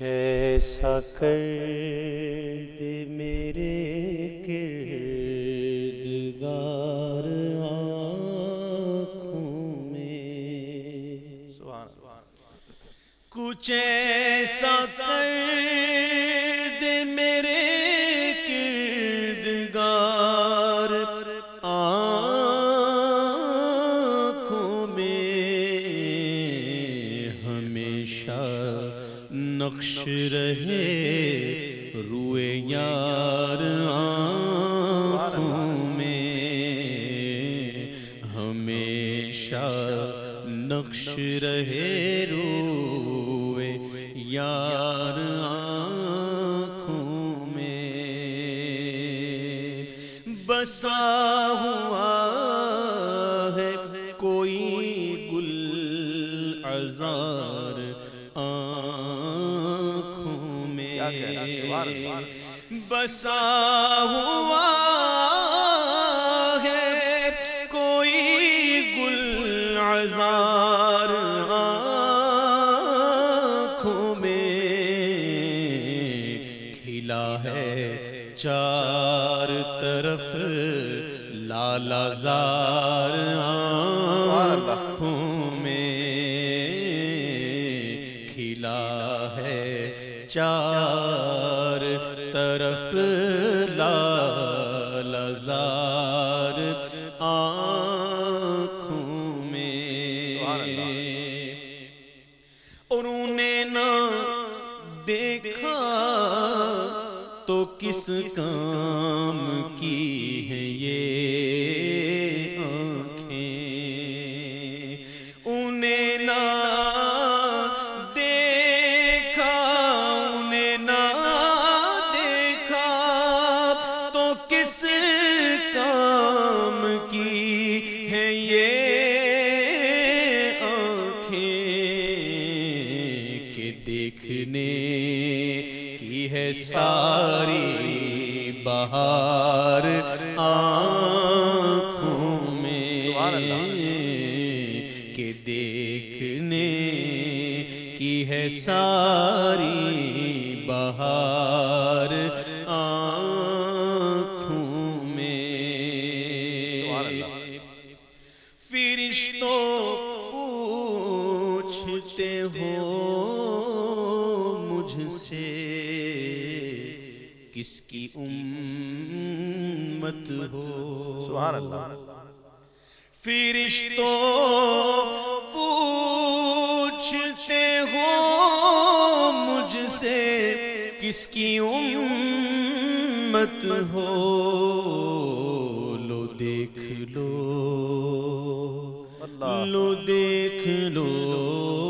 ایسا کر دے میرے کردگار آنکھوں میں۔ کچھ ایسا کر دے میرے نقش رہے روئے یار آنکھوں میں ہمیشہ نقش رہے روئے یار آنکھوں میں بسا ہوا ہے کوئی گل عزار بسا ہوا ہے کوئی گل عزار آنکھوں میں کھلا ہے چار طرف لالا زار آنکھوں ہزار آنکھوں میں۔ اور انہیں نہ دیکھا تو کس کام کی ہے یہ؟ ساری بہار آنکھوں میں کہ دیکھنے کی ہے ساری بہار آنکھوں میں۔ فرشتوں پوچھتے ہو مجھ سے کس کی امت ہو؟ سبحان اللہ۔ فرشتوں پوچھتے ہو مجھ سے کس کی امت ہو؟ لو دیکھ لو لو دیکھ لو لو۔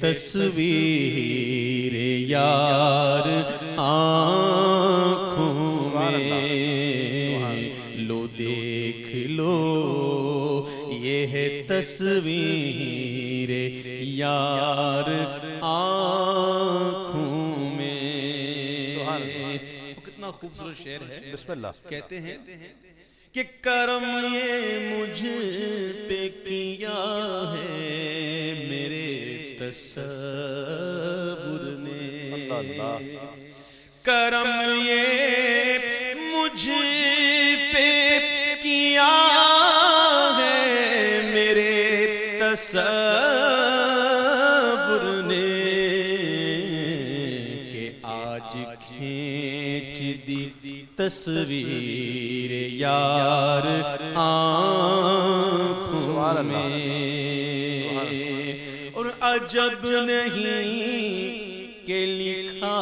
تصویر یار آنکھوں میں لو دیکھ لو یہ ہے تصویر یار آنکھوں میں کتنا خوبصورت شعر ہے بسم اللہ کہتے ہیں کہ کرم یہ مجھ پہ کیا تصور نے کرم یہ مجھ پہ کیا ہے میرے تصور نے کہ آج کھینچ دی تصویر یار آنکھوں میں۔ عجب نہیں کہ لکھا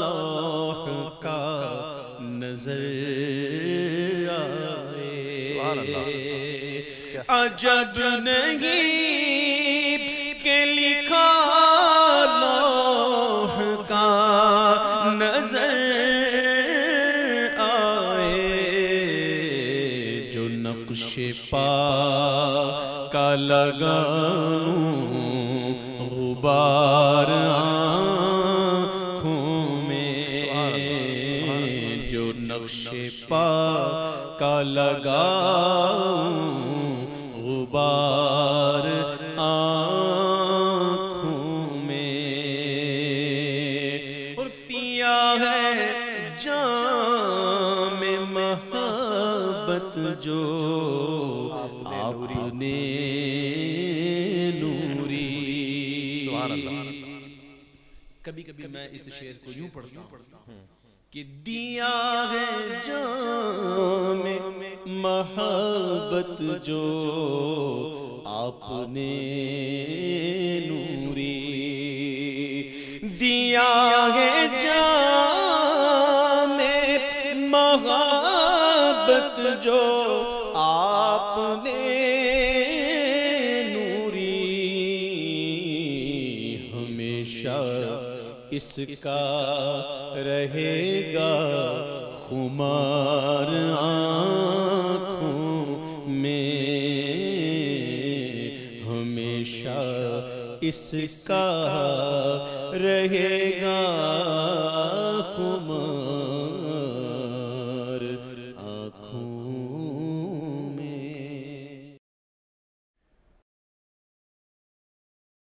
لوح کا نظر آئے۔ عجب نہیں نقش پا کا لگانوں غبار آنکھوں میں جو نقش پا کا لگاؤں، غبار آنکھوں میں۔ اور پیا ہے جام جو آپ نے نوری۔ کبھی کبھی میں اس شعر کو یوں پڑھتا ہوں کہ دیا ہے جام محبت جو آپ نے نوری۔ دیا نے نوری ہمیشہ اس کا رہے گا خمار آنکھوں میں ہمیشہ اس کا رہے گا خمار